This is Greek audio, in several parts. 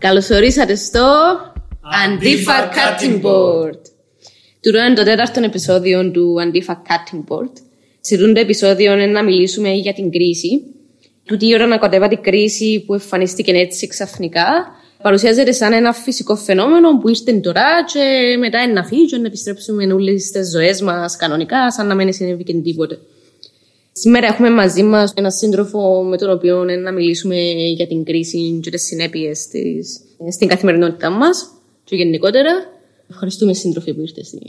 Καλώς ορίσατε στο Antifa Cutting Board. Τούτο είναι το τέταρτο επεισόδιο του Antifa Cutting Board. Σε αυτό το επεισόδιο είναι να μιλήσουμε για την κρίση. Τούτη η ώρα να κοντεύα την κρίση που εμφανίστηκε έτσι ξαφνικά παρουσιάζεται σαν ένα φυσικό φαινόμενο που ήρθε τώρα και μετά να φύγει και να επιστρέψουμε όλες στις ζωές μας κανονικά σαν να μην συνέβη και τίποτε. Σήμερα έχουμε μαζί μας ένα σύντροφο με τον οποίο να μιλήσουμε για την κρίση και τις συνέπειες στην καθημερινότητά μας και γενικότερα. Ευχαριστούμε, σύντροφοι, που ήρθε στην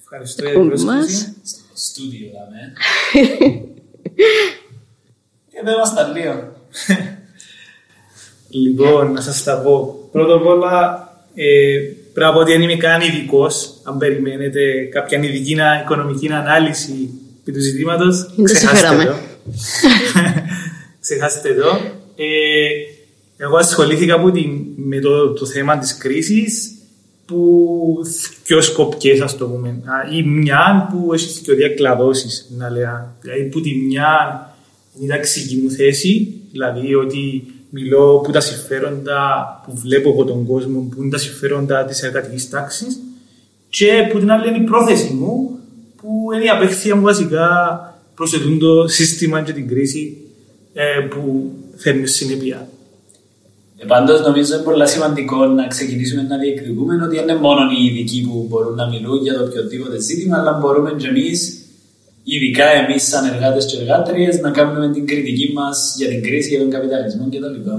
Ευχαριστώ για την πρόσκληση. Στούντιο, δάμε. Εδώ είμαστε λίγο. Λοιπόν, να σας τα πω. Πρώτα απ' όλα, ε, πρέπει να πω ότι δεν είμαι καν ειδικός. Αν περιμένετε κάποια ειδική οικονομική ανάλυση του ζητήματος. Ξεχάστε το. Ξεχάστε το. Ε, εγώ ασχολήθηκα που την, με το, το θέμα της κρίσης που πιο σκοπιές, ας το πούμε. Ή μια που έχει και διακλαδώσει, να λέω. Δηλαδή που τη μια είναι η ταξική μου θέση, δηλαδή ότι μιλώ που τα συμφέροντα που βλέπω από τον κόσμο, που είναι τα συμφέροντα της εργατικής τάξης, και που την άλλη είναι η πρόθεση μου που είναι η απέχθεια μου βασικά προς το σύστημα και την κρίση ε, που φέρνει ως συνέπεια. Ε, Πάντως, νομίζω είναι πολύ σημαντικό να ξεκινήσουμε να διεκδικούμε ότι είναι μόνο οι ειδικοί που μπορούν να μιλούν για το οποιοδήποτε ζήτημα, αλλά μπορούμε και εμείς, ειδικά εμείς σαν εργάτες και εργάτριες, να κάνουμε την κριτική μας για την κρίση, για τον καπιταλισμό κτλ.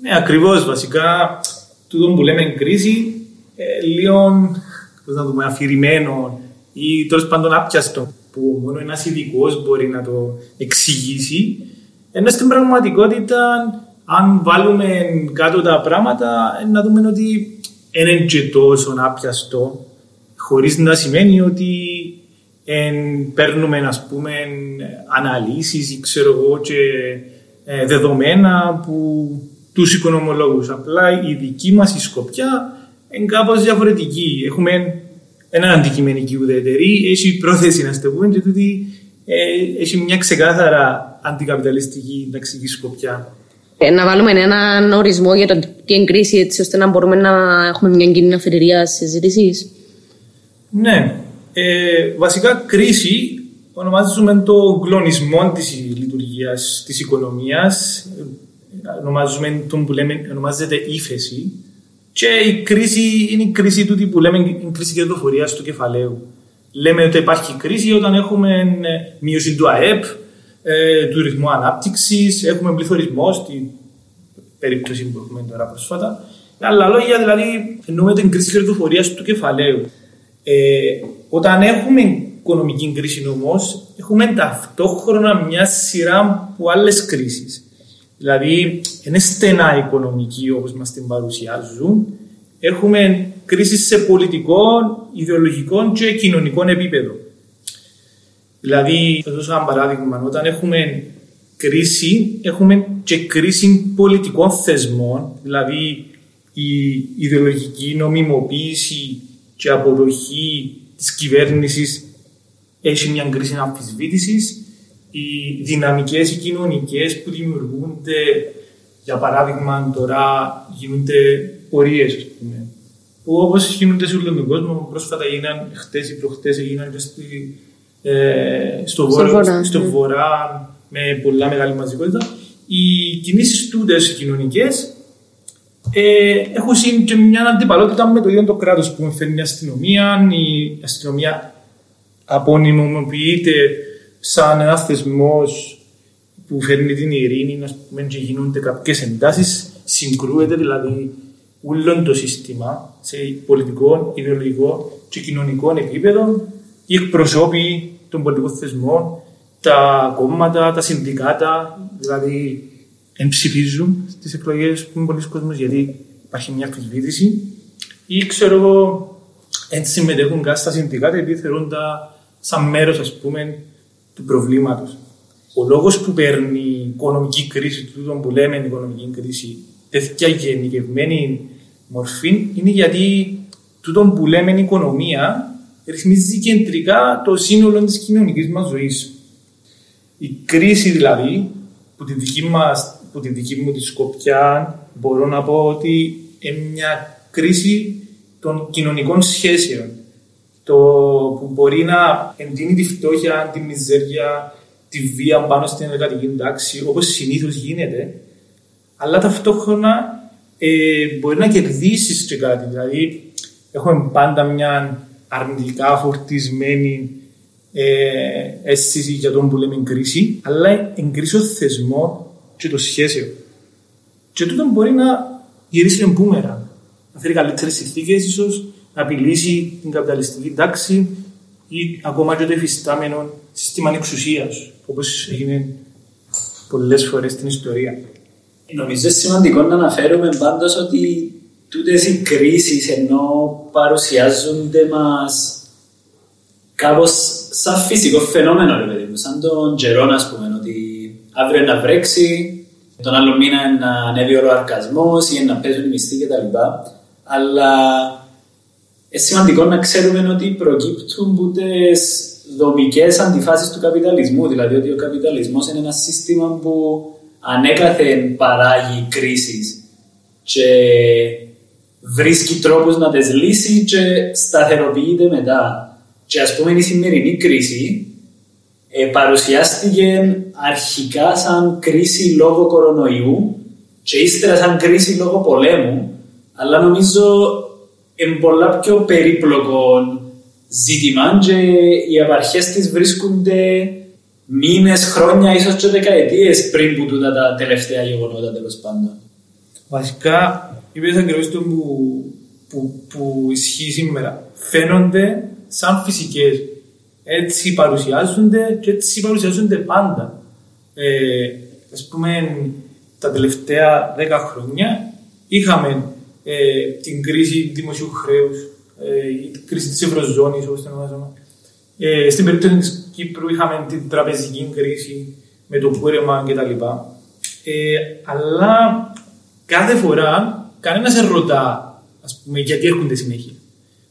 Ναι, ακριβώς. Βασικά, τούτο που λέμε κρίση, ε, λίγο πώς να δούμε, αφηρημένο ή τέλος πάντων άπιαστο που μόνο ένας ειδικός μπορεί να το εξηγήσει. Ενώ στην πραγματικότητα, αν βάλουμε κάτω τα πράγματα, να δούμε ότι δεν είναι και τόσο άπιαστο, χωρίς να σημαίνει ότι εν, παίρνουμε ας πούμε αναλύσεις ή ξέρω εγώ και ε, δεδομένα που τους οικονομολόγους. Απλά η δική μας η σκοπιά είναι κάπως διαφορετική. Έχουμε ένα αντικειμενική ουδετερή, έχει πρόθεση να στο πούμε και τούτη ε, έχει μια ξεκάθαρα αντικαπιταλιστική ταξική σκοπιά. Ε, να βάλουμε έναν ορισμό για το τι είναι κρίση, έτσι ώστε να μπορούμε να έχουμε μια κοινή αφετηρία συζήτησης. Ναι. Ε, βασικά, κρίση ονομάζουμε το κλονισμό της λειτουργίας της οικονομίας. Ονομάζουμε τον που λέμε, ονομάζεται ύφεση. Και η κρίση είναι η κρίση του που λέμε η κρίση κερδοφορίας του κεφαλαίου. Λέμε ότι υπάρχει κρίση όταν έχουμε ε, μείωση του ΑΕΠ, ε, του ρυθμού ανάπτυξης, έχουμε πληθωρισμό στην περίπτωση που έχουμε τώρα πρόσφατα. άλλα λόγια, δηλαδή, εννοούμε την κρίση κερδοφορίας του κεφαλαίου. Ε, όταν έχουμε οικονομική κρίση όμως, έχουμε ταυτόχρονα μια σειρά από άλλες κρίσεις. Δηλαδή, είναι στενά οικονομική όπως μας την παρουσιάζουν. Έχουμε κρίση σε πολιτικό, ιδεολογικό και κοινωνικό επίπεδο. Δηλαδή, θα δώσω ένα παράδειγμα. Όταν έχουμε κρίση, έχουμε και κρίση πολιτικών θεσμών, δηλαδή η ιδεολογική νομιμοποίηση και αποδοχή της κυβέρνησης έχει μια κρίση αμφισβήτησης οι δυναμικές οι κοινωνικές που δημιουργούνται, για παράδειγμα τώρα γίνονται πορείες, ας πούμε, που όπως γίνονται σε όλο τον κόσμο, πρόσφατα έγιναν, χτες ή προχτές έγιναν και στη, ε, στο, στο, βόρειο, στο ναι. βορρά με πολλά μεγάλη μαζικότητα. Οι κινήσεις τούτες οι κοινωνικές ε, έχουν και μια αντιπαλότητα με το ίδιο το κράτος που φέρνει η αστυνομία, η αστυνομία απονημοποιείται σαν ένα θεσμό που φέρνει την ειρήνη, να πούμε, και γίνονται κάποιες εντάσεις, συγκρούεται δηλαδή όλο το σύστημα σε πολιτικό, ιδεολογικό και κοινωνικό επίπεδο. Οι εκπροσώποι των πολιτικών θεσμών, τα κόμματα, τα συνδικάτα, δηλαδή εμψηφίζουν στις εκλογές που είναι πολλοί κόσμοι γιατί υπάρχει μια αμφισβήτηση. Ή ξέρω εγώ, έτσι συμμετέχουν καν στα συνδικάτα επειδή θεωρούν τα σαν μέρος, ας πούμε, του προβλήματος. Ο λόγος που παίρνει η οικονομική κρίση, τούτο που λέμε η οικονομική κρίση, τέτοια γενικευμένη μορφή, είναι γιατί τούτο που λέμε η οικονομία ρυθμίζει κεντρικά το σύνολο της κοινωνικής μας ζωής. Η κρίση δηλαδή, που τη δική, μας, που τη δική μου τη σκοπιά, μπορώ να πω ότι είναι μια κρίση των κοινωνικών σχέσεων. Το που μπορεί να εντείνει τη φτώχεια, τη μιζέρια, τη βία πάνω στην εργατική τάξη, όπως συνήθως γίνεται, αλλά ταυτόχρονα ε, μπορεί να κερδίσεις και κάτι. Δηλαδή, έχουμε πάντα μια αρνητικά φορτισμένη ε, αίσθηση για τον που λέμε κρίση, αλλά εγκρίσει ο θεσμός και το σχέσιο. Και τούτο μπορεί να γυρίσει τον μπούμερα. Να φέρει καλύτερες συνθήκες, ίσως να απειλήσει την καπιταλιστική τάξη ή ακόμα και το εφιστάμενο σύστημα εξουσία, όπως έγινε πολλές φορές στην ιστορία. Νομίζω σημαντικό να αναφέρουμε πάντως ότι τούτες οι κρίσεις ενώ παρουσιάζονται μας κάπως σαν φυσικό φαινόμενο, ρε παιδί μου, σαν τον καιρό, ας πούμε, ότι αύριο να βρέξει, τον άλλο μήνα να ανέβει ο αρκασμό ή να παίζουν οι μισθοί κτλ. Αλλά είναι σημαντικό να ξέρουμε ότι προκύπτουν από τι δομικές αντιφάσεις του καπιταλισμού. Δηλαδή ότι ο καπιταλισμός είναι ένα σύστημα που ανέκαθεν παράγει κρίσεις και βρίσκει τρόπους να τις λύσει και σταθεροποιείται μετά. Και ας πούμε η σημερινή κρίση ε, παρουσιάστηκε αρχικά σαν κρίση λόγω κορονοϊού και ύστερα σαν κρίση λόγω πολέμου, αλλά νομίζω είναι πολλά πιο περίπλοκο ζήτημα και οι απαρχές της βρίσκονται μήνες, χρόνια, ίσως και δεκαετίες πριν που τούτα τα τελευταία γεγονότα τέλος πάντων. Βασικά, είπες ακριβώς το που, που, που ισχύει σήμερα. Φαίνονται σαν φυσικές. Έτσι παρουσιάζονται και έτσι παρουσιάζονται πάντα. Ε, ας πούμε, τα τελευταία δέκα χρόνια είχαμε ε, την κρίση δημοσίου χρέους, ε, η κρίση της Ευρωζώνης, όπως την ονομάζουμε. Ε, στην περίπτωση της Κύπρου είχαμε την τραπεζική κρίση με το κούρεμα κτλ. Ε, αλλά κάθε φορά κανένας δεν ρωτά ας πούμε, γιατί έρχονται συνέχεια.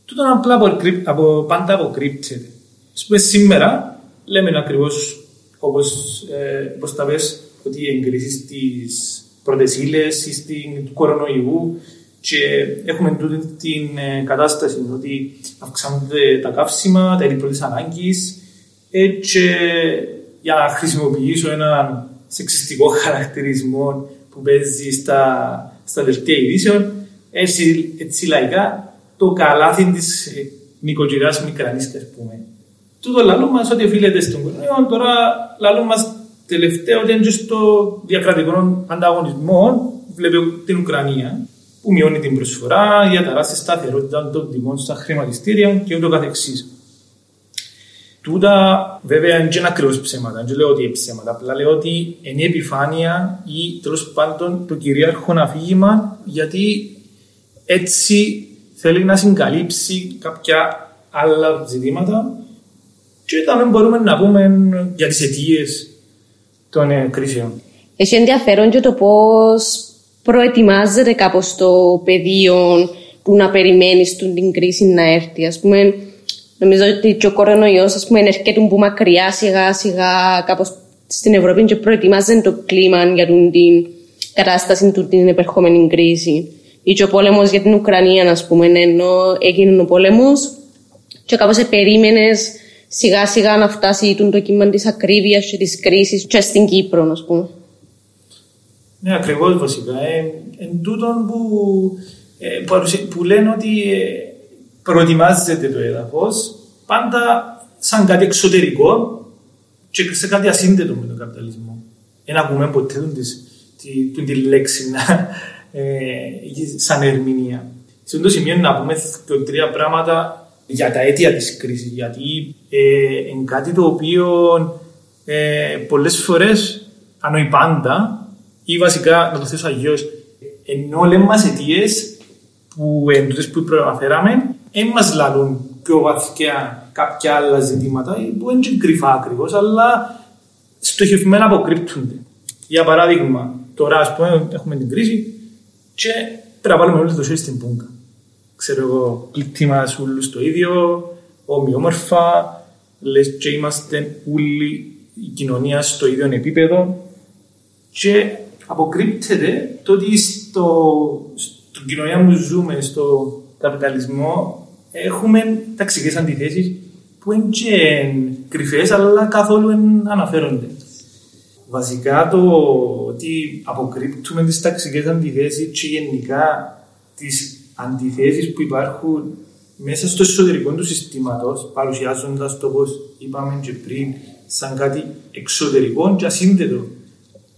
Τούτο απλά από, πάντα αποκρύπτεται. Α πούμε, σήμερα λέμε ακριβώς όπως ε, τα πες, ότι οι εγκρίσεις στι πρώτε ύλε ή στην κορονοϊού και έχουμε τούτη την ε, κατάσταση ότι αυξάνονται τα καύσιμα, τα είδη πρώτη ανάγκης. Ε, και για να χρησιμοποιήσω έναν σεξιστικό χαρακτηρισμό που παίζει στα, στα δελτία ειδήσεων, έτσι, έτσι λαϊκά, το καλάθι της ε, νοικοκυράς μικρανής, ας πούμε. Τούτο λαλό μας ότι οφείλεται στον κορονοϊό, τώρα λαλό μας τελευταίο ότι είναι στο διακρατικό ανταγωνισμό, βλέπει την Ουκρανία, που μειώνει την προσφορά, διαταράσσει σταθερότητα των τιμών στα χρηματιστήρια και ούτω καθεξής. Τούτα βέβαια δεν είναι ακριβώς ψέματα, δεν λέω ότι είναι ψέματα, απλά λέω ότι είναι η επιφάνεια ή τέλος πάντων το κυρίαρχο αφήγημα γιατί έτσι θέλει να συγκαλύψει κάποια άλλα ζητήματα και όταν μπορούμε να πούμε για τις αιτίες των ε, κρίσεων. Έχει ενδιαφέρον και το πώς προετοιμάζεται κάπως το πεδίο που να περιμένεις την κρίση να έρθει. Ας πούμε, νομίζω ότι και ο κορονοϊός έρχεται που μακριά σιγά σιγά κάπως στην Ευρώπη και προετοιμάζεται το κλίμα για την κατάσταση του την επερχόμενη κρίση. Ή και ο πόλεμος για την Ουκρανία, ας πούμε, ενώ έγινε ο πόλεμος, και κάπως περίμενε σιγά σιγά να φτάσει το κύμα της ακρίβειας και της κρίσης και στην Κύπρο, ας πούμε. Ναι, ακριβώς βασικά. Ε, εν τούτον που, ε, που λένε ότι ε, προετοιμάζεται το έδαφος πάντα σαν κάτι εξωτερικό και σε κάτι ασύνδετο με τον καπιταλισμό. Δεν ακούμε ποτέ της, τη, τη, λέξη να, ε, σαν ερμηνεία. Σε αυτό το σημείο να πούμε τρία πράγματα για τα αίτια της κρίσης, γιατί ε, είναι κάτι το οποίο ε, πολλές φορές, αν πάντα, ή βασικά, να το θέσω αγιώς, ενώ λέμε μας αιτίες που εντούτες που προαναφέραμε, δεν μας λαλούν πιο βαθιά κάποια άλλα ζητήματα που δεν είναι κρυφά ακριβώς, αλλά στοχευμένα αποκρύπτονται. Για παράδειγμα, τώρα ας πούμε έχουμε την κρίση και πρέπει να βάλουμε όλοι το στην πούγκα ξέρω εγώ, κλειτήμα όλους το ίδιο, ομοιόμορφα, λες και είμαστε όλοι η κοινωνία στο ίδιο επίπεδο και αποκρύπτεται το ότι στο, στο στην κοινωνία που ζούμε, στο καπιταλισμό, έχουμε ταξικές αντιθέσεις που είναι και κρυφές, αλλά καθόλου δεν αναφέρονται. Βασικά το ότι αποκρύπτουμε τις ταξικές αντιθέσεις και γενικά τις αντιθέσεις που υπάρχουν μέσα στο εσωτερικό του συστήματος, παρουσιάζοντας το όπως είπαμε και πριν, σαν κάτι εξωτερικό και ασύνδετο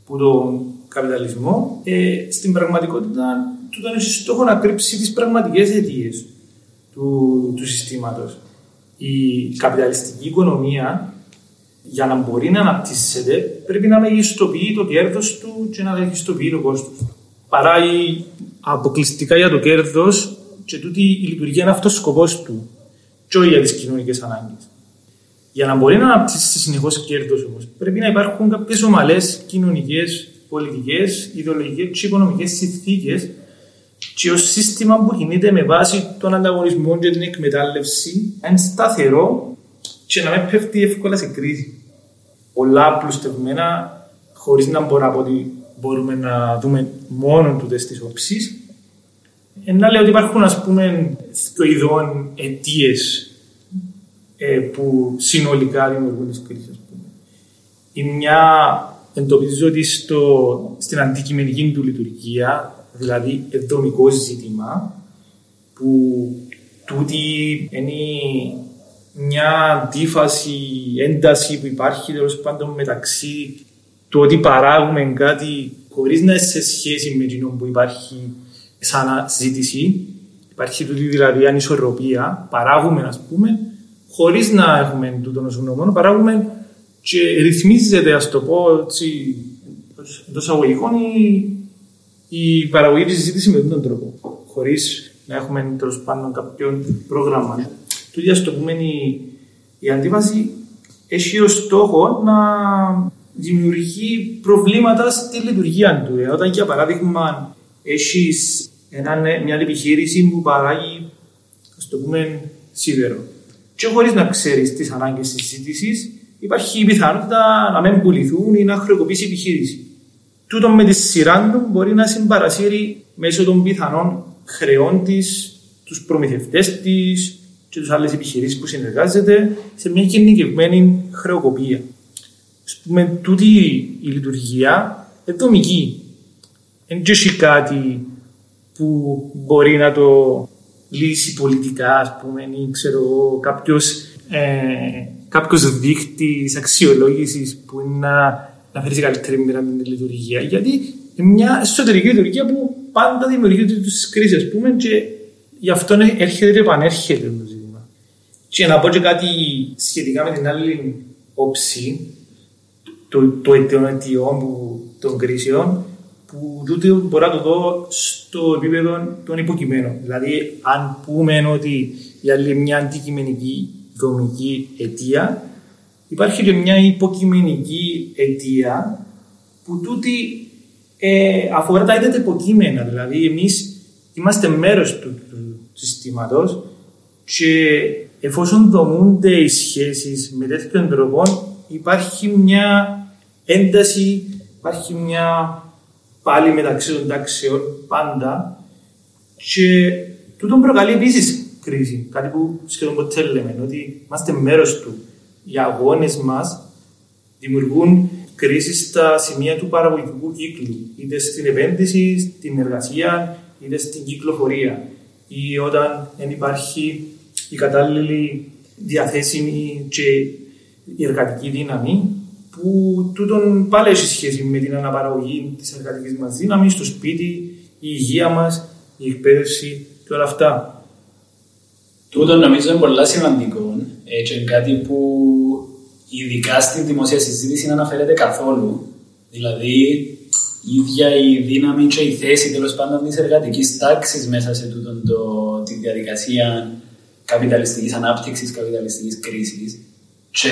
που τον καπιταλισμό, ε, στην πραγματικότητα του ήταν στόχο να κρύψει τις πραγματικές αιτίες του, του συστήματος. Η καπιταλιστική οικονομία για να μπορεί να αναπτύσσεται πρέπει να μεγιστοποιεί το κέρδος του και να μεγιστοποιεί το κόστος του. Παράγει αποκλειστικά για το κέρδος και τούτη η λειτουργία είναι αυτός ο σκοπός του, και όχι για τις κοινωνικές ανάγκες. Για να μπορεί να αναπτύσσει συνεχώς κέρδος όμως, πρέπει να υπάρχουν κάποιες ομαλές κοινωνικές, πολιτικές, ιδεολογικές και οικονομικές συνθήκες και ως σύστημα που κινείται με βάση τον ανταγωνισμό και την εκμετάλλευση να είναι σταθερό και να μην πέφτει εύκολα σε κρίση. Πολλά απλουστευμένα, χωρίς να μπορώ να πω ότι μπορούμε να δούμε μόνο του τις όψεις. Να λέω ότι υπάρχουν ας πούμε ειδών αιτίες ε, που συνολικά δημιουργούν τις κρίσεις. Η μια εντοπίζω ότι στο, στην αντικειμενική του λειτουργία, δηλαδή εδομικό ζήτημα, που τούτη είναι μια αντίφαση, ένταση που υπάρχει τέλος πάντων μεταξύ του ότι παράγουμε κάτι χωρίς να είναι σε σχέση με εκείνο που υπάρχει σαν ζήτηση. Υπάρχει τούτη δηλαδή ανισορροπία. Παράγουμε, ας πούμε, χωρίς να έχουμε τούτο ως γνώμονα, παράγουμε και ρυθμίζεται, ας το πω έτσι, εντός αγωγικών, η, η παραγωγή τη ζήτηση με τον τρόπο. Χωρίς να έχουμε τέλος πάντων κάποιο πρόγραμμα. Τούτη, ας το πούμε, η, η αντίβαση έχει ως στόχο να δημιουργεί προβλήματα στη λειτουργία του. Ε, όταν, για παράδειγμα, έχεις μια επιχείρηση που παράγει, ας το πούμε, σίδερο. Και χωρίς να ξέρεις τις ανάγκες τη ζήτηση, υπάρχει η πιθανότητα να μην πουληθούν ή να χρεοκοπήσει η επιχείρηση. Τούτο με τη σειρά του μπορεί να συμπαρασύρει μέσω των πιθανών χρεών της, τους προμηθευτές της και τι άλλες επιχειρήσεις που συνεργάζεται σε μια γενικευμένη χρεοκοπία. Α πούμε, τούτη η λειτουργία είναι δομική. Δεν έχει κάτι που μπορεί να το λύσει πολιτικά, ας πούμε, ή ξέρω κάποιος, ε, κάποιος δείχτης αξιολόγησης που είναι να, να φέρει σε καλύτερη μοίρα με τη λειτουργία. Γιατί είναι μια εσωτερική λειτουργία που πάντα δημιουργεί τις κρίσεις, ας πούμε, και γι' αυτό έρχεται και επανέρχεται το ζήτημα. Και να πω και κάτι σχετικά με την άλλη όψη, το, το αιτιών των κρίσεων, που τούτο μπορώ να το δω στο επίπεδο των υποκειμένων. Δηλαδή, αν πούμε ότι για άλλη μια αντικειμενική δομική αιτία, υπάρχει και μια υποκειμενική αιτία που τούτη ε, αφορά τα ίδια τα υποκείμενα. Δηλαδή, εμείς είμαστε μέρος του, του συστήματος και εφόσον δομούνται οι σχέσεις με τέτοιον τρόπο, υπάρχει μια ένταση, υπάρχει μια πάλι μεταξύ των τάξεων πάντα και τούτο προκαλεί επίσης κρίση. Κάτι που σχεδόν ποτέ λέμε, ότι είμαστε μέρος του. Οι αγώνες μας δημιουργούν κρίση στα σημεία του παραγωγικού κύκλου, είτε στην επένδυση, στην εργασία, είτε στην κυκλοφορία. Ή όταν δεν υπάρχει η κατάλληλη διαθέσιμη και η εργατική δύναμη που τούτον πάλι έχει σχέση με την αναπαραγωγή της εργατικής μας δύναμης, το σπίτι, η υγεία μας, η εκπαίδευση και όλα αυτά. Τούτο νομίζω είναι πολύ σημαντικό ε, και είναι κάτι που ειδικά στην δημοσία συζήτηση δεν αναφέρεται καθόλου. Δηλαδή, η ίδια η δύναμη και η θέση τέλος πάντων της εργατικής τάξης μέσα σε τούτον το, τη διαδικασία καπιταλιστικής ανάπτυξης, καπιταλιστικής κρίσης. Και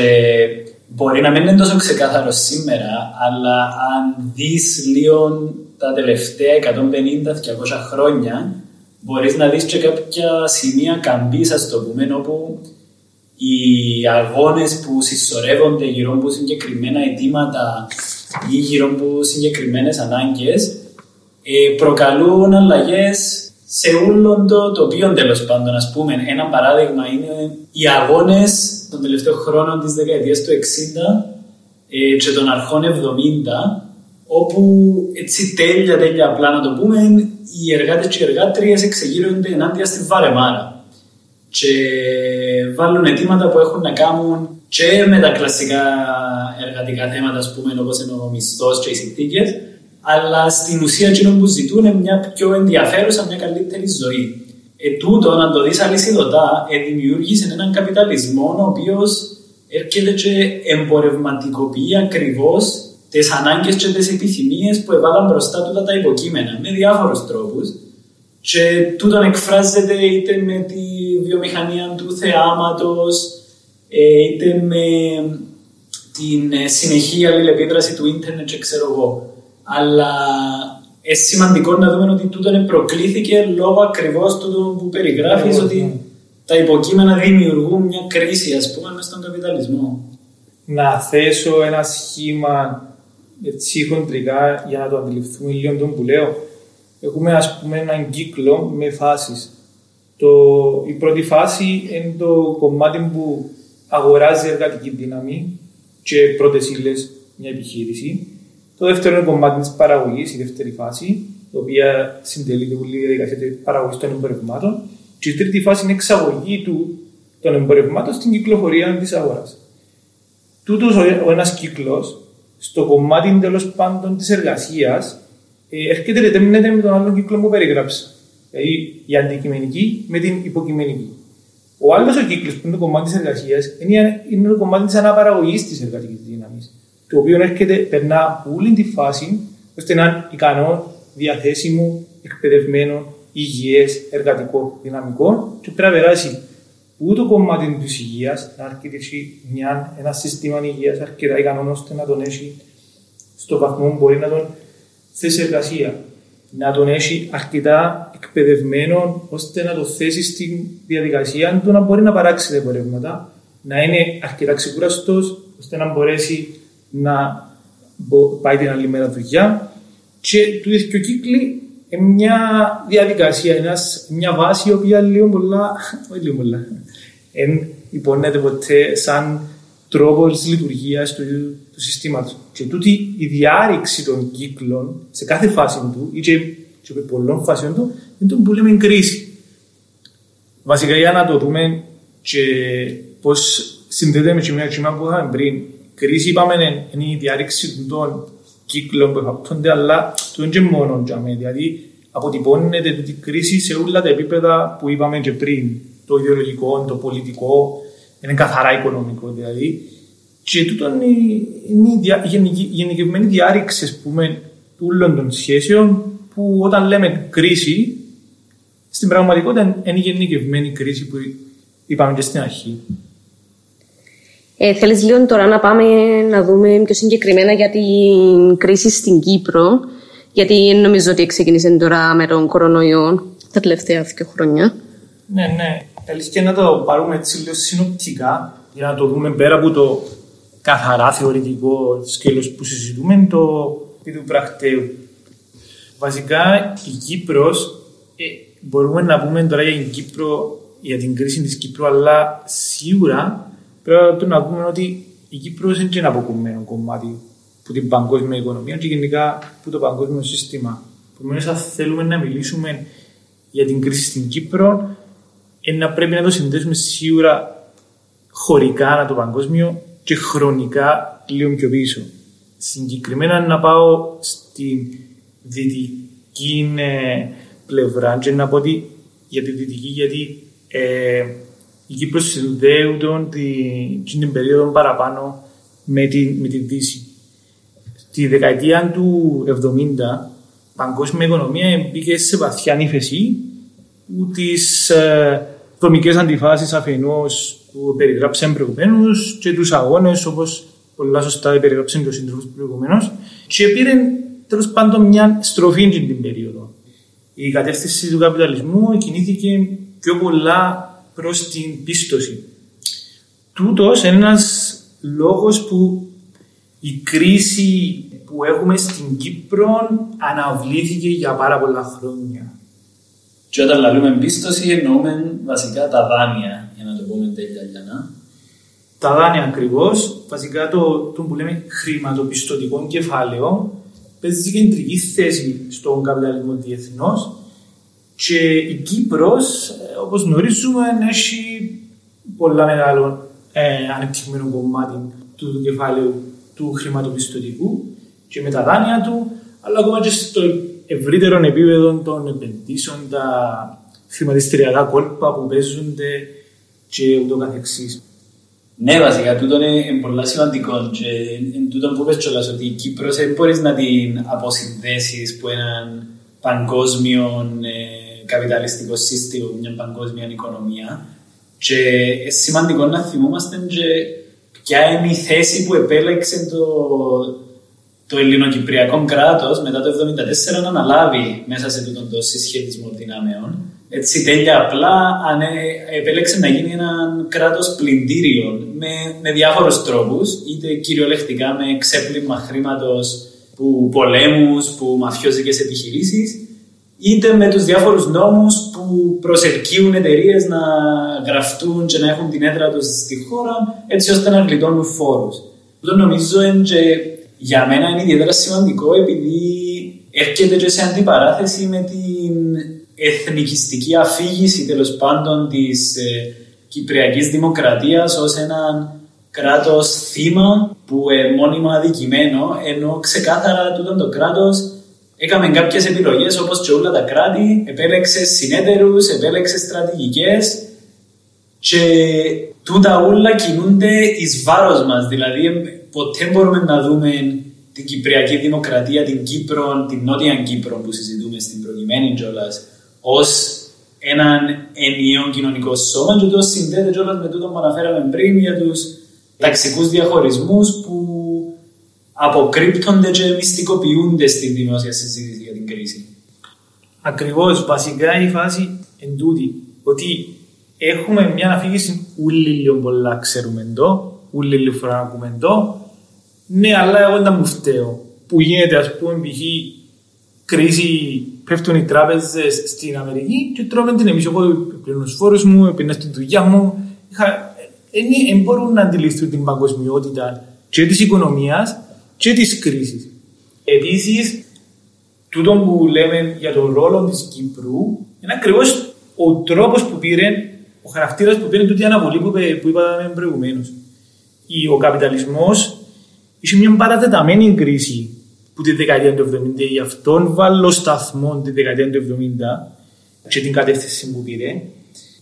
μπορεί να μην είναι τόσο ξεκάθαρο σήμερα, αλλά αν δεις λίγο τα τελευταία 150-200 χρόνια, μπορείς να δεις και κάποια σημεία καμπής, ας το πούμε, όπου οι αγώνες που συσσωρεύονται γύρω από συγκεκριμένα αιτήματα ή γύρω από συγκεκριμένες ανάγκες ε, προκαλούν αλλαγές σε όλο το τοπίο τέλος πάντων. Α πούμε, ένα παράδειγμα είναι οι αγώνες των τελευταίων χρόνων της δεκαετίας του 60 ε, και των αρχών 70, όπου έτσι τέλεια, τέλεια απλά να το πούμε, οι εργάτες και οι εργάτριες εξεγείρονται ενάντια στη βαρεμάρα. Και βάλουν αιτήματα που έχουν να κάνουν και με τα κλασικά εργατικά θέματα, ας πούμε, όπως είναι ο μισθός και οι συνθήκες, αλλά στην ουσία εκείνο που ζητούν είναι μια πιο ενδιαφέρουσα, μια καλύτερη ζωή. Ε, τούτο, να το δεις αλυσιδωτά, ε, δημιούργησε έναν καπιταλισμό ο οποίος έρχεται και εμπορευματικοποιεί ακριβώς τις ανάγκες και τις επιθυμίες που έβαλαν μπροστά του τα υποκείμενα με διάφορους τρόπους. Και τούτο εκφράζεται είτε με τη βιομηχανία του θεάματος, ε, είτε με την ε, συνεχή αλληλεπίδραση του ίντερνετ και ξέρω εγώ. Αλλά είναι σημαντικό να δούμε ότι τούτο προκλήθηκε λόγω ακριβώς του που περιγράφεις, ότι τα υποκείμενα δημιουργούν μια κρίση, ας πούμε, μέσα στον καπιταλισμό. Να θέσω ένα σχήμα έτσι χοντρικά για να το αντιληφθούμε λίγο τον που λέω. Έχουμε ας πούμε έναν κύκλο με φάσεις. Το, η πρώτη φάση είναι το κομμάτι που αγοράζει εργατική δύναμη και πρώτες ύλες μια επιχείρηση. Το δεύτερο είναι το κομμάτι της παραγωγής, η δεύτερη φάση, η οποία συντελείται πολύ η διαδικασία παραγωγής των εμπορευμάτων. Και η τρίτη φάση είναι εξαγωγή του, των εμπορευμάτων στην κυκλοφορία της αγοράς. Τούτος ο, ο ένας κύκλος, στο κομμάτι τέλος πάντων της εργασίας, ε, έρχεται με τον άλλο κύκλο που περιγράψα. Δηλαδή η αντικειμενική με την υποκειμενική. Ο άλλος ο κύκλος που είναι το κομμάτι της εργασίας είναι, είναι το κομμάτι της αναπαραγωγής της εργατικής δύναμης. Το οποίο έρχεται, περνά από όλη τη φάση ώστε να είναι ικανό, διαθέσιμο, εκπαιδευμένο, υγιές, εργατικό, δυναμικό και πρέπει να περάσει που το κομμάτι της υγείας να αρχίσει μια, ένα σύστημα υγείας αρκετά ικανό ώστε να τον έχει στο βαθμό που μπορεί να τον θέσει εργασία να τον έχει αρκετά εκπαιδευμένο ώστε να το θέσει στη διαδικασία του να μπορεί να παράξει τα εμπορεύματα, να είναι αρκετά ξεκουραστός ώστε να μπορέσει να πάει την άλλη μέρα δουλειά. Και του και ο κύκλη είναι μια διαδικασία, ένας, μια βάση η οποία λίγο πολλά, όχι λίγο πολλά, δεν υπονέται ποτέ σαν τρόπος λειτουργίας του, του συστήματος. Και τούτη η διάρρηξη των κύκλων σε κάθε φάση του ή και, και πολλών φάσεων του είναι το που λέμε κρίση. Βασικά για να το δούμε και πώς συνδέεται με τη μια που είχαμε πριν. Κρίση είπαμε είναι η διάρρηξη των κύκλων που εφαπτώνται, αλλά το είναι και μόνο για μένα. Δηλαδή αποτυπώνεται την κρίση σε όλα τα επίπεδα που είπαμε και πριν. Το ιδεολογικό, το πολιτικό, είναι καθαρά οικονομικό δηλαδή. Και τούτο είναι η γενικευμένη διάρρηξη πούμε, όλων των σχέσεων που όταν λέμε κρίση, στην πραγματικότητα είναι η γενικευμένη κρίση που είπαμε και στην αρχή. Ε, θέλεις λίγο τώρα να πάμε να δούμε πιο συγκεκριμένα για την κρίση στην Κύπρο, γιατί νομίζω ότι ξεκίνησε τώρα με τον κορονοϊό τα τελευταία δύο χρόνια. Ναι, ναι. Θέλεις και να το πάρουμε έτσι λίγο συνοπτικά, για να το δούμε πέρα από το καθαρά θεωρητικό σκέλος που συζητούμε, το του πρακτέου. Βασικά η Κύπρος, ε, μπορούμε να πούμε τώρα για την Κύπρο, για την κρίση της Κύπρου, αλλά σίγουρα πρέπει να πούμε ότι η Κύπρος είναι και ένα αποκομμένο κομμάτι που την παγκόσμια οικονομία και γενικά που το παγκόσμιο σύστημα. Επομένως, αν θέλουμε να μιλήσουμε για την κρίση στην Κύπρο, να πρέπει να το συνδέσουμε σίγουρα χωρικά το παγκόσμιο και χρονικά λίγο πιο πίσω. Συγκεκριμένα να πάω στην δυτική ε, πλευρά και να πω ότι για τη δυτική γιατί ε, η Κύπρος συνδέονται την, την περίοδο παραπάνω με τη, με τη Δύση. Στη δεκαετία του 70 η παγκόσμια οικονομία μπήκε σε βαθιά ύφεση που τις ε, δομικές αντιφάσεις αφενός που περιγράψαμε προηγουμένως και τους αγώνες όπως πολλά σωστά περιγράψαμε και ο σύντροφος προηγουμένως. Και πήρε τέλος πάντων μια στροφή την περίοδο. Η κατεύθυνση του καπιταλισμού κινήθηκε πιο πολλά προς την πίστοση. Τούτος είναι ένας λόγος που η κρίση που έχουμε στην Κύπρο αναβλήθηκε για πάρα πολλά χρόνια. Και όταν λαλούμε εμπίστοση εννοούμε βασικά τα δάνεια, για να το πούμε τέλεια λιανά. Τα δάνεια ακριβώς, βασικά το, το που λέμε χρηματοπιστωτικό κεφάλαιο, παίζει κεντρική θέση στον καπιταλισμό διεθνώς και η Κύπρος, ε, όπως γνωρίζουμε, έχει πολλά μεγάλο ε, ανεπτυγμένο κομμάτι του κεφάλαιου του χρηματοπιστωτικού και με τα δάνεια του, αλλά ακόμα και στο ευρύτερο επίπεδο των επενδύσεων, τα χρηματιστηριακά κόλπα που παίζονται και ούτω καθεξής. Ναι, βασικά, τούτο είναι πολύ σημαντικό και εν τούτο που πες κιόλας ότι η Κύπρος δεν μπορείς να την αποσυνδέσεις που έναν παγκόσμιο ε, καπιταλιστικό σύστημα, μια παγκόσμια οικονομία και είναι σημαντικό να θυμόμαστε και ποια είναι η θέση που επέλεξε το, το ελληνοκυπριακό κράτος μετά το 1974 να αναλάβει μέσα σε τούτον το συσχετισμό δυνάμεων. Έτσι, τέλεια απλά αν επέλεξε να γίνει ένα κράτος πλυντήριο με, με διάφορους τρόπους, είτε κυριολεκτικά με ξέπλυμα χρήματος που πολέμους, που μαφιόζικες επιχειρήσεις, είτε με τους διάφορους νόμους που προσελκύουν εταιρείες να γραφτούν και να έχουν την έδρα τους στη χώρα έτσι ώστε να γλιτώνουν φόρους. Αυτό νομίζω είναι και για μένα είναι ιδιαίτερα σημαντικό επειδή έρχεται και σε αντιπαράθεση με την εθνικιστική αφήγηση τέλος πάντων της ε, Κυπριακής Δημοκρατίας ως έναν κράτος θύμα που είναι μόνιμα αδικημένο ενώ ξεκάθαρα τούτο το κράτος Έκαμε κάποιες επιλογές όπως και όλα τα κράτη, επέλεξες συνέτερους, επέλεξες στρατηγικές και τούτα όλα κινούνται εις βάρος μας. Δηλαδή, ποτέ μπορούμε να δούμε την Κυπριακή Δημοκρατία, την Κύπρο, την Νότια Κύπρο που συζητούμε στην προκειμένη κιόλα, ως έναν ενιαίο κοινωνικό σώμα και το συνδέεται κιόλα με τούτο που αναφέραμε πριν για τους ταξικούς διαχωρισμούς που αποκρύπτονται και μυστικοποιούνται στην δημόσια συζήτηση για την κρίση. Ακριβώς, βασικά η φάση εν τούτη, ότι έχουμε μια αφήγηση ούλοι λίγο πολλά ξέρουμε το, ούλοι λίγο φορά ακούμε το, ναι, αλλά εγώ δεν μου φταίω. Που γίνεται, ας πούμε, π.χ. κρίση, πέφτουν οι τράπεζες στην Αμερική και τρώμε την εμείς. Εγώ πληρώνω τους φόρους μου, έπαιρνα στην δουλειά μου. Δεν μπορούν να αντιληφθούν την παγκοσμιότητα και της οικονομίας και της κρίσης. Επίσης, τούτο που λέμε για τον ρόλο της Κύπρου είναι ακριβώς ο τρόπος που πήρε, ο χαρακτήρας που πήρε τούτη αναβολή που, που είπαμε προηγουμένως. Ο καπιταλισμός είχε μια παρατεταμένη κρίση που τη δεκαετία του 70, γι' αυτόν βάλω σταθμό τη δεκαετία του 70 και την κατεύθυνση που πήρε,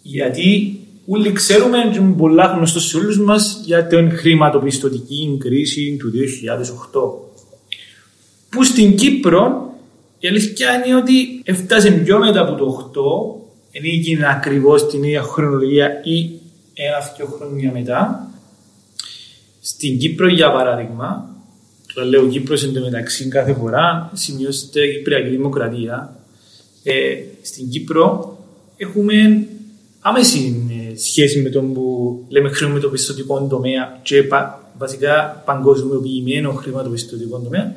γιατί όλοι ξέρουμε και είναι πολλά γνωστό σε όλους μας για την χρηματοπιστωτική κρίση του 2008. Που στην Κύπρο η αλήθεια είναι ότι έφτασε πιο μετά από το 8, δεν έγινε ακριβώς την ίδια χρονολογία ή ένα-δυο χρόνια μετά. Στην Κύπρο, για παράδειγμα, το λέω Κύπρο εντωμεταξύ κάθε φορά, σημειώσετε η Κυπριακή Δημοκρατία. Ε, στην Κύπρο έχουμε άμεση σχέση με τον που λέμε χρηματοπιστωτικό τομέα και βασικά παγκοσμιοποιημένο χρηματοπιστωτικό τομέα,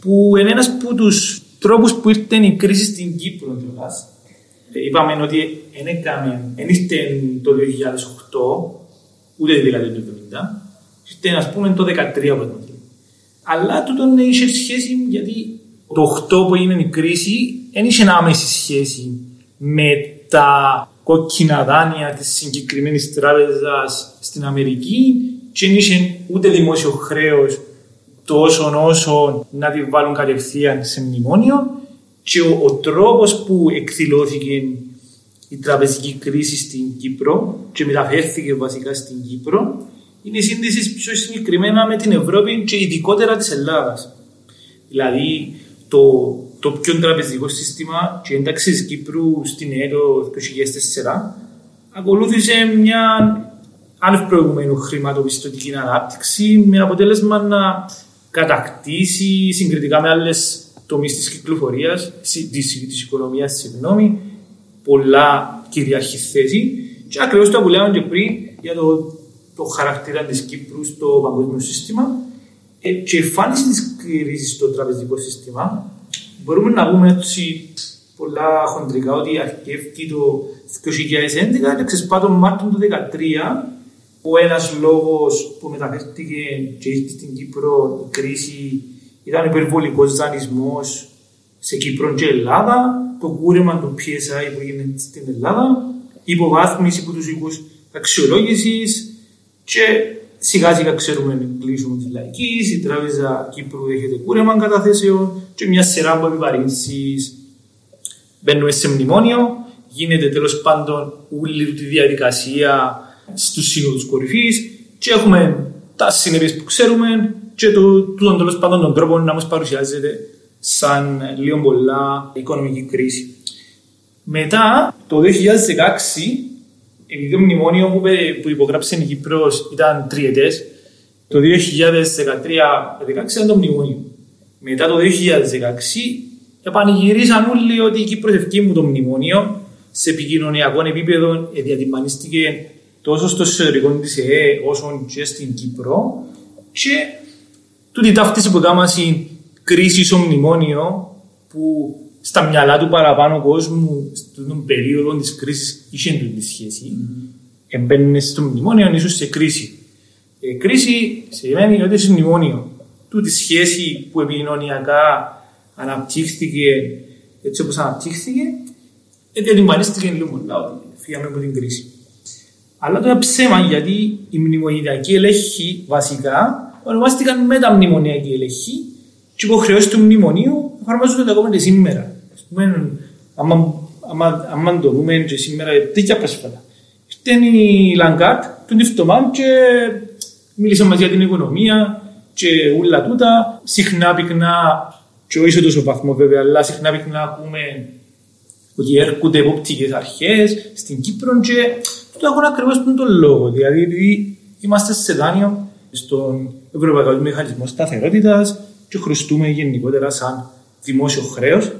που είναι ένα από τους τρόπους που ήρθε η κρίση στην Κύπρο. Δηλαδή. Είπαμε ότι δεν ήρθε το 2008, ούτε δηλαδή το 2070, ήρθε α πούμε το 2013 Αλλά τούτο είχε σχέση γιατί το 8 που έγινε η κρίση δεν είχε άμεση σχέση με τα κόκκινα δάνεια της συγκεκριμένης τράπεζας στην Αμερική και δεν είχε ούτε δημόσιο χρέος τόσο όσο να τη βάλουν κατευθείαν σε μνημόνιο και ο, ο τρόπος που εκδηλώθηκε η τραπεζική κρίση στην Κύπρο και μεταφέρθηκε βασικά στην Κύπρο είναι η σύνδεση πιο συγκεκριμένα με την Ευρώπη και ειδικότερα της Ελλάδας. Δηλαδή το το πιο τραπεζικό σύστημα και ένταξη της Κύπρου στην ΕΕ το 2004 ακολούθησε μια άνευ προηγουμένου χρηματοπιστωτική ανάπτυξη με αποτέλεσμα να κατακτήσει συγκριτικά με άλλες τομείς της κυκλοφορίας, της οικονομίας, συγγνώμη, πολλά κυριαρχή θέση. Και ακριβώς το που λέγαμε και πριν για το, το χαρακτήρα της Κύπρου στο παγκόσμιο σύστημα ε, και η εμφάνιση της κρίσης στο τραπεζικό σύστημα μπορούμε να πούμε έτσι πολλά χοντρικά ότι αρχιεύει το 2011 και ξεσπά τον Μάρτιο του 2013 που ένας λόγος που μεταφέρθηκε και ήρθε στην Κύπρο η κρίση ήταν υπερβολικός δανεισμός σε Κύπρο και Ελλάδα, το κούρεμα του PSI που γίνεται στην Ελλάδα, υποβάθμιση από τους οίκους αξιολόγησης και σιγά σιγά ξέρουμε κλείσουμε τη λαϊκή, η Τράπεζα Κύπρου έχετε κούρεμα καταθέσεων και μια σειρά από επιβαρύνσεις μπαίνουμε σε μνημόνιο, γίνεται τέλος πάντων όλη τη διαδικασία στους σύνοδους κορυφής και έχουμε τα συνέπειες που ξέρουμε και το, τούτον τέλος πάντων τον τρόπο να μας παρουσιάζεται σαν λίγο πολλά οικονομική κρίση. Μετά, το 2016, επειδή το μνημόνιο που, που υπογράψε η Κύπρος ήταν τριετές, το 2013-2016 ήταν το μνημόνιο. Μετά το 2016 επανηγυρίσαν όλοι ότι η Κύπρος ευκεί το μνημόνιο σε επικοινωνιακό επίπεδο διατυμανίστηκε τόσο στο εσωτερικό της ΕΕ όσο και στην Κύπρο και τούτη ταύτιση που έκαναν κρίση στο μνημόνιο που στα μυαλά του παραπάνω κόσμου στον περίοδο της κρίσης είχε τη σχέση. Mm. Εμπαίνουν στο μνημόνιο, ίσω σε κρίση. Ε, κρίση σημαίνει ότι είσαι μνημόνιο. Τούτη σχέση που επικοινωνιακά αναπτύχθηκε έτσι όπως αναπτύχθηκε, γιατί αντιμετωπίστηκε λίγο πολλά ότι φύγαμε από την κρίση. Αλλά το είναι ψέμα γιατί οι μνημονιακοί ελέγχοι βασικά ονομάστηκαν μεταμνημονιακοί ελέγχοι και οι υποχρεώσεις του μνημονίου εφαρμόζονται ακόμα και σήμερα. Αν το δούμε και σήμερα, τέτοια πρόσφατα. Ήρθε η Λαγκάρτ τον Ιφτωμάν και μίλησε μαζί για την οικονομία και όλα τούτα. Συχνά πυκνά και όχι σε τόσο βαθμό βέβαια, αλλά συχνά να ακούμε ότι έρχονται εποπτικές αρχές στην Κύπρο και το έχουν ακριβώς τον λόγο. Δηλαδή, επειδή είμαστε σε δάνειο στον Ευρωπαϊκό Μηχανισμό Σταθερότητας και χρωστούμε γενικότερα σαν δημόσιο χρέος.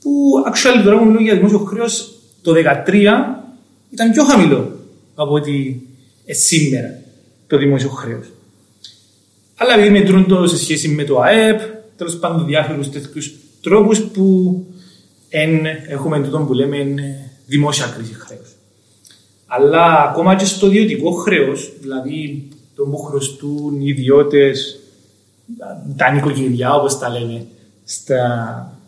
Που, actually, τώρα που μιλούμε για δημόσιο χρέος, το 2013 ήταν πιο χαμηλό από ότι σήμερα το δημόσιο χρέος. Αλλά επειδή μετρούν το σε σχέση με το ΑΕΠ, τέλος πάντων διάφορους τέτοιους τρόπους που εν, έχουμε τούτο που λέμε δημόσια κρίση χρέους. Αλλά ακόμα και στο ιδιωτικό χρέος, δηλαδή το που χρωστούν οι ιδιώτες, τα νοικοκυριά όπως τα λένε, στα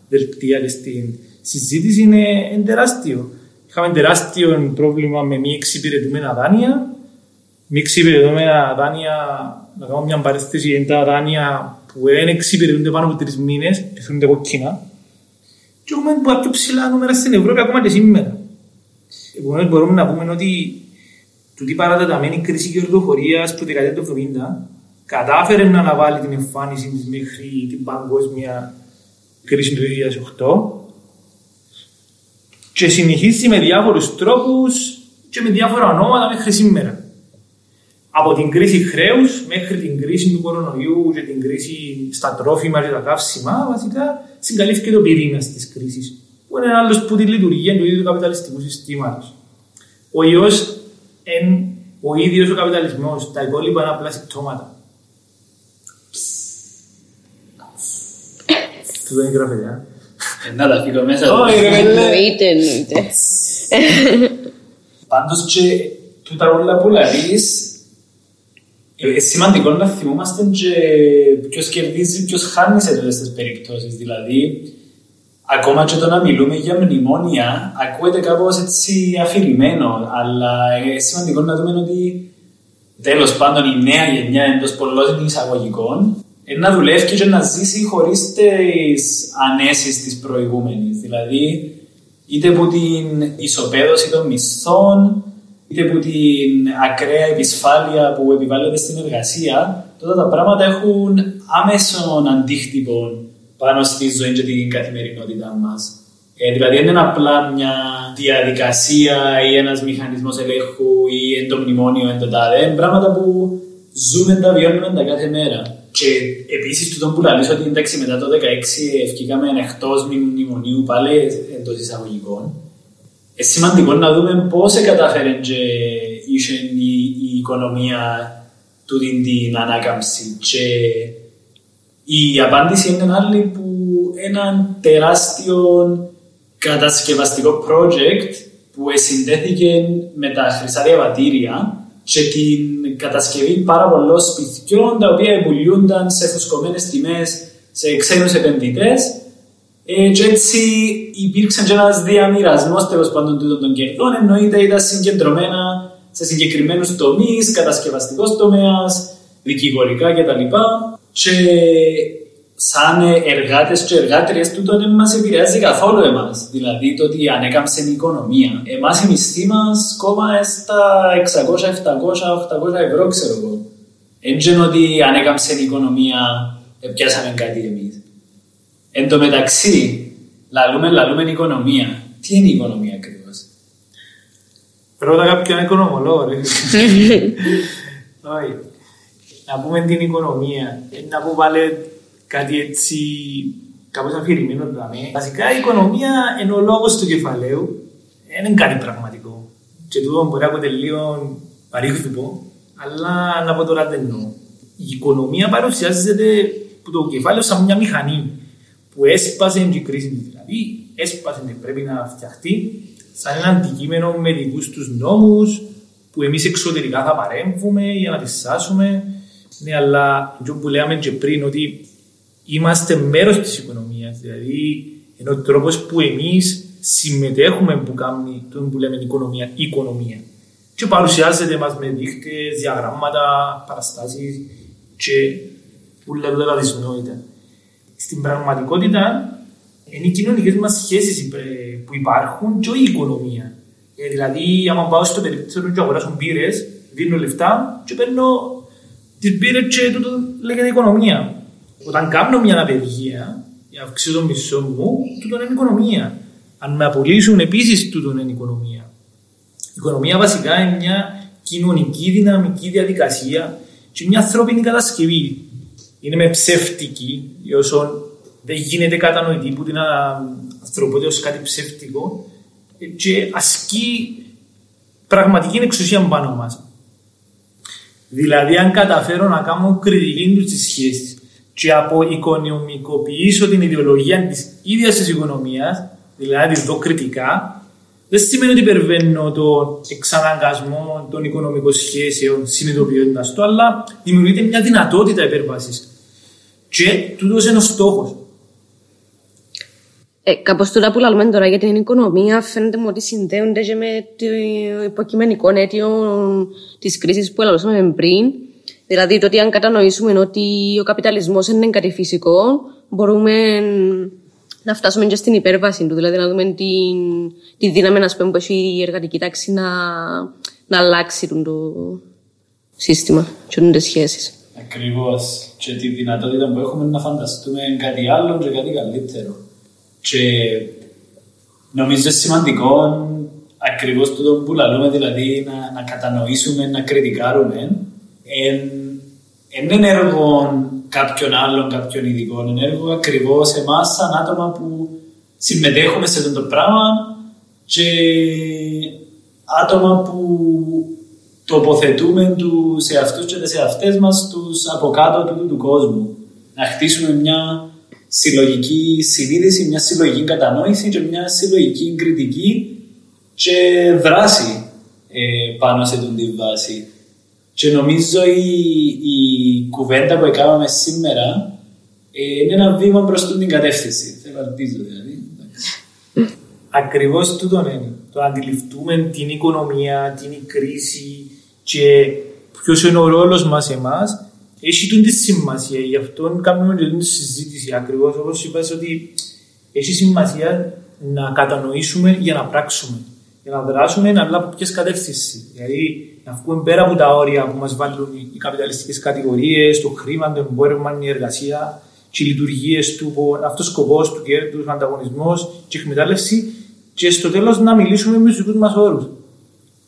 δελτία και στην συζήτηση είναι τεράστιο. Είχαμε τεράστιο πρόβλημα με μη εξυπηρετούμενα δάνεια. Μη εξυπηρετούμενα δάνεια, να κάνω μια παρέθεση, είναι τα δάνεια που δεν εξυπηρετούνται πάνω από τρεις μήνες και φαίνονται κόκκινα και έχουμε πολλά πιο ψηλά νούμερα στην Ευρώπη ακόμα και σήμερα. Επομένως μπορούμε να πούμε ότι τούτη παρατεταμένη κρίση κερδοφορίας που δεκαετία του 70 κατάφερε να αναβάλει την εμφάνιση της μέχρι την παγκόσμια κρίση του 2008 και συνεχίζει με διάφορους τρόπους και με διάφορα ονόματα μέχρι σήμερα από την κρίση χρέους μέχρι την κρίση του κορονοϊού και την κρίση στα τρόφιμα και τα καύσιμα, βασικά συγκαλύφθηκε το πυρήνα της κρίσης, που είναι άλλος που τη λειτουργία του ίδιου καπιταλιστικού συστήματος. Ο ιός είναι ο ίδιος ο καπιταλισμός, τα υπόλοιπα είναι απλά συμπτώματα. Του δεν γράφεται, ε, Να τα φύγω μέσα. Εννοείται, εννοείται. Πάντως και τούτα όλα που λαλείς είναι σημαντικό να θυμόμαστε και ποιος κερδίζει, ποιος χάνει σε αυτές τις περιπτώσεις. Δηλαδή, ακόμα και το να μιλούμε για μνημόνια, ακούεται κάπως έτσι αφηρημένο, αλλά είναι σημαντικό να δούμε ότι τέλος πάντων η νέα γενιά εντός πολλών εισαγωγικών να δουλεύεις και να ζήσει χωρίς τις ανέσεις της προηγούμενης. Δηλαδή, είτε από την ισοπαίδωση των μισθών, είτε από την ακραία επισφάλεια που επιβάλλεται στην εργασία, τότε τα πράγματα έχουν άμεσον αντίκτυπο πάνω στη ζωή και την καθημερινότητά μας. Ε, δηλαδή, δεν είναι απλά μια διαδικασία ή ένας μηχανισμός ελέγχου ή εν το μνημόνιο, εν το τάδε. Είναι πράγματα που ζούμε, τα βιώνουμε τα κάθε μέρα. Και επίσης, το που λέω ότι εντάξει, μετά το 2016 ευκήκαμε εκτό μνημονίου πάλι εντός εισαγωγικών. Είναι σημαντικό να δούμε πώς κατάφερε και είχε η, η οικονομία του την, την ανάκαμψη. Και η απάντηση είναι άλλη που έναν τεράστιο κατασκευαστικό project που συνδέθηκε με τα χρυσά διαβατήρια και την κατασκευή πάρα πολλών σπιτιών τα οποία πουλούνταν σε φουσκωμένες τιμές σε ξένους επενδυτές. Ε, και έτσι υπήρξε και ένας διαμοιρασμός τέλος πάντων των κερδών, εννοείται ήταν συγκεντρωμένα σε συγκεκριμένους τομείς, κατασκευαστικός τομέας, δικηγορικά κτλ. Και σαν εργάτες και εργάτριες τούτο δεν μας επηρεάζει καθόλου εμάς. Δηλαδή το ότι ανέκαμψε η οικονομία. Εμάς η μισθή μας κόμμα στα 600, 700, 800 ευρώ, ξέρω εγώ. Έτσι ότι ανέκαμψε η οικονομία, πιάσαμε κάτι εμείς. Εν τω μεταξύ, λαλούμε, λαλούμε οικονομία. Τι είναι η οικονομία ακριβώς; Ρώτα κάποιον οικονομολόγο, ρε. Όχι. Να πούμε την οικονομία. Να πούμε πάλι κάτι έτσι κάπως αφηρημένο δηλαδή. Βασικά η οικονομία είναι ο λόγος του κεφαλαίου, δεν είναι κάτι πραγματικό. Και τούτο μπορεί να αποτελεί λίγο παρήγθυπο, αλλά να πω τώρα δεν εννοώ. Η οικονομία παρουσιάζεται που το κεφάλαιο σαν μια μηχανή που έσπασε την κρίση δηλαδή, έσπασε και πρέπει να φτιαχτεί σαν ένα αντικείμενο με δικούς τους νόμους που εμείς εξωτερικά θα παρέμβουμε για να τη σάσουμε. Ναι, αλλά αυτό που λέμε και πριν ότι είμαστε μέρος της οικονομίας. Δηλαδή, ενώ ο τρόπος που εμείς συμμετέχουμε που κάνει τον που λέμε οικονομία, οικονομία. Και παρουσιάζεται μας με δείχτες, διαγράμματα, παραστάσεις και πολλά τα δυσνόητα. Στην πραγματικότητα, είναι οι κοινωνικές μας σχέσεις που υπάρχουν και η οικονομία. Ε, δηλαδή, άμα πάω στο περίπτωμα και αγοράσω μπύρες, δίνω λεφτά και παίρνω τι μπύρε και τούτο λέγεται οικονομία. Όταν κάνω μια απεργία για αυξήσω το μισό μου, τούτο είναι οικονομία. Αν με απολύσουν επίσης, τούτο είναι οικονομία. Η οικονομία βασικά είναι μια κοινωνική δυναμική διαδικασία και μια ανθρώπινη κατασκευή. Είναι με ψεύτικη, όσο δεν γίνεται κατανοητή που την ανθρωπότητα ως κάτι ψεύτικο και ασκεί πραγματική εξουσία πάνω μας. Δηλαδή, αν καταφέρω να κάνω κριτική του τις σχέσεις και από οικονομικοποιήσω την ιδεολογία της ίδιας της οικονομίας, δηλαδή της δω κριτικά, δεν σημαίνει ότι υπερβαίνω τον εξαναγκασμό των οικονομικών σχέσεων συνειδητοποιώντας το, αλλά δημιουργείται μια δυνατότητα υπέρβασης. Και τούτος είναι ο στόχος. Ε, κάπως τώρα που λέμε τώρα για την οικονομία φαίνεται μου ότι συνδέονται και με το υποκειμενικό αίτιο της κρίσης που έλαβαμε πριν Δηλαδή, το ότι αν κατανοήσουμε ότι ο καπιταλισμός είναι κάτι φυσικό, μπορούμε να φτάσουμε και στην υπέρβαση του. Δηλαδή, να δούμε την, τη δύναμη να πούμε, που έχει η εργατική τάξη να, να αλλάξει το σύστημα και τις σχέσεις. Ακριβώς. Και τη δυνατότητα που έχουμε να φανταστούμε κάτι άλλο και κάτι καλύτερο. Και νομίζω είναι σημαντικό ακριβώς το που λέμε, δηλαδή να, να κατανοήσουμε, να κριτικάρουμε. Εν, είναι έργο κάποιων άλλων, κάποιων ειδικών. Είναι έργο ακριβώς εμάς, σαν άτομα που συμμετέχουμε σε αυτό το πράγμα και άτομα που τοποθετούμε τους εαυτούς και τις εαυτές μας τους από κάτω του, του κόσμου. Να χτίσουμε μια συλλογική συνείδηση, μια συλλογική κατανόηση και μια συλλογική κριτική και δράση ε, πάνω σε αυτή τη βάση. Και νομίζω η, η κουβέντα που έκαναμε σήμερα ε, είναι ένα βήμα προς την κατεύθυνση. Θέλω να ελπίζω δηλαδή. Ακριβώς τούτο είναι. Το να αντιληφθούμε την οικονομία, την κρίση και ποιος είναι ο ρόλος μας εμάς, έχει την τη σημασία. Γι' αυτό κάνουμε και τη συζήτηση. Ακριβώς όπως είπα, ότι έχει σημασία να κατανοήσουμε για να πράξουμε. Για να δράσουμε, αλλά από ποιε κατεύθυνση. Δηλαδή, να βγούμε πέρα από τα όρια που μας βάλουν οι καπιταλιστικές κατηγορίες, το χρήμα, το εμπόρευμα, η εργασία, και οι λειτουργίες του, αυτός ο σκοπός του κέρδους, ο ανταγωνισμός και η εκμετάλλευση, και στο τέλος να μιλήσουμε με τους δικούς μας όρους.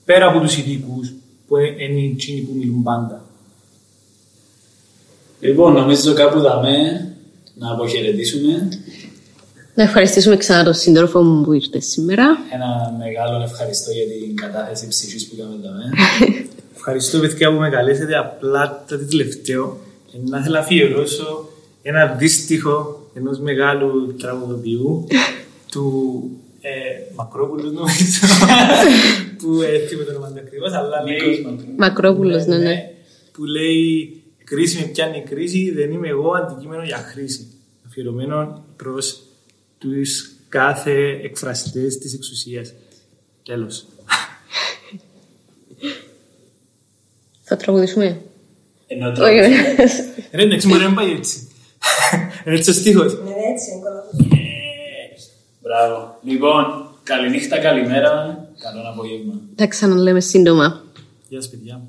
Πέρα από τους ειδικούς που είναι εκείνοι που μιλούν πάντα. Λοιπόν, νομίζω κάπου δαμε να αποχαιρετήσουμε. Να ευχαριστήσουμε ξανά τον σύντροφο μου που ήρθε σήμερα. Ένα μεγάλο ευχαριστώ για την κατάθεση ψυχής που κάνουμε εδώ. ευχαριστώ παιδιά που με καλέσατε. Απλά το τελευταίο να θέλω να αφιερώσω ένα δύστιχο ενός μεγάλου τραγουδοποιού του Ε, Μακρόπουλος νομίζω. που έτσι με το όνομα του ακριβώς, αλλά Νίκος λέει... Μακρύ. Μακρόπουλος, ναι, ναι. Που λέει κρίση με πιάνει η κρίση, δεν είμαι εγώ αντικείμενο για χρήση. Αφιερωμένο προς τους κάθε εκφραστές της εξουσίας. Τέλος. Θα τραγουδήσουμε. Ενώ Όχι, τώρα Ρε, εντάξει, μπορεί να πάει έτσι. Είναι έτσι ο στίχος. Ναι, έτσι, εγκολα. Μπράβο. Λοιπόν, καληνύχτα, καλημέρα. Καλό απόγευμα. Τα ξαναλέμε σύντομα. Γεια σας, παιδιά.